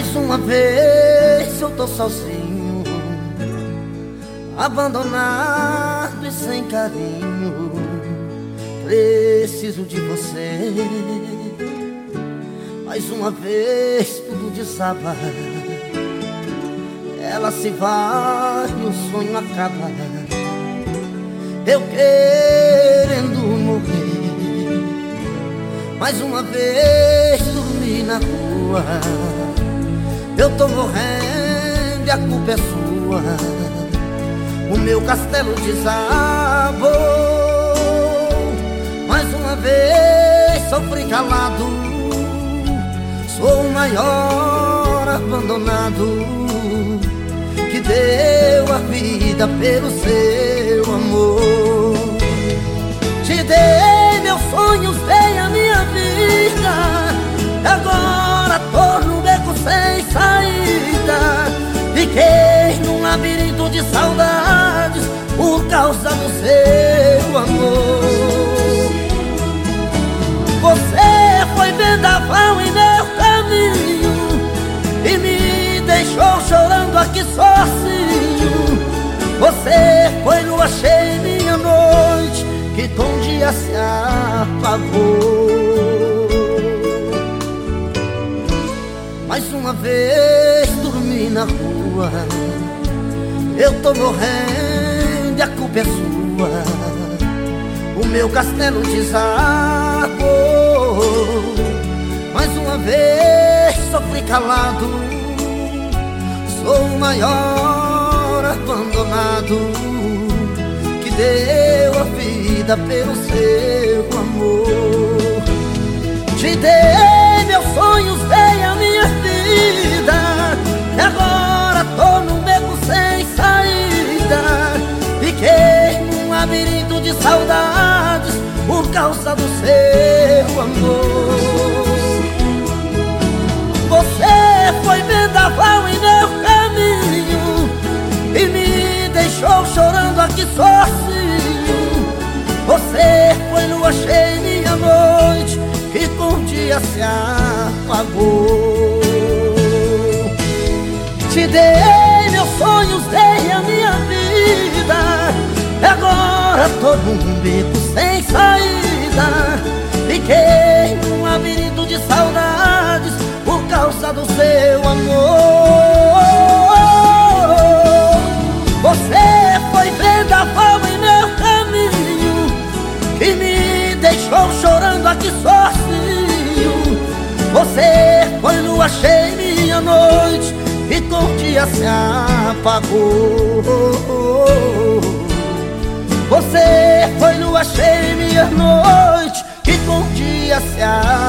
Mais uma vez eu tô sozinho Abandonado e sem carinho. Preciso de você. Mais uma vez tudo desaba. Ela se vai e o sonho acaba. Eu querendo morrer. Mais uma vez dormir na rua eu tô morrendo e a culpa é sua. O meu castelo desabou. Mais uma vez sofri calado. Sou o maior abandonado. Que deu a vida pelo seu amor causa do seu amor. Você foi vendaval em meu caminho E me deixou chorando aqui sozinho. Você foi lua cheia em minha noite Que com dia se apagou. Mais uma vez dormi na rua. Eu tô morrendo culpa é sua O meu castelo desabou Mais uma vez sofri calado Sou o maior abandonado Que deu a vida pelo seu amor. Te dei meus sonhos, dei saudades Por causa do seu amor. Você foi vendaval em meu caminho E me deixou chorando aqui sozinho. Você foi lua cheia em minha noite Que com o dia se apagou. Te dei meus sonhos, um dia se apagou. Você foi lua cheia em minha noite E com dia se apagou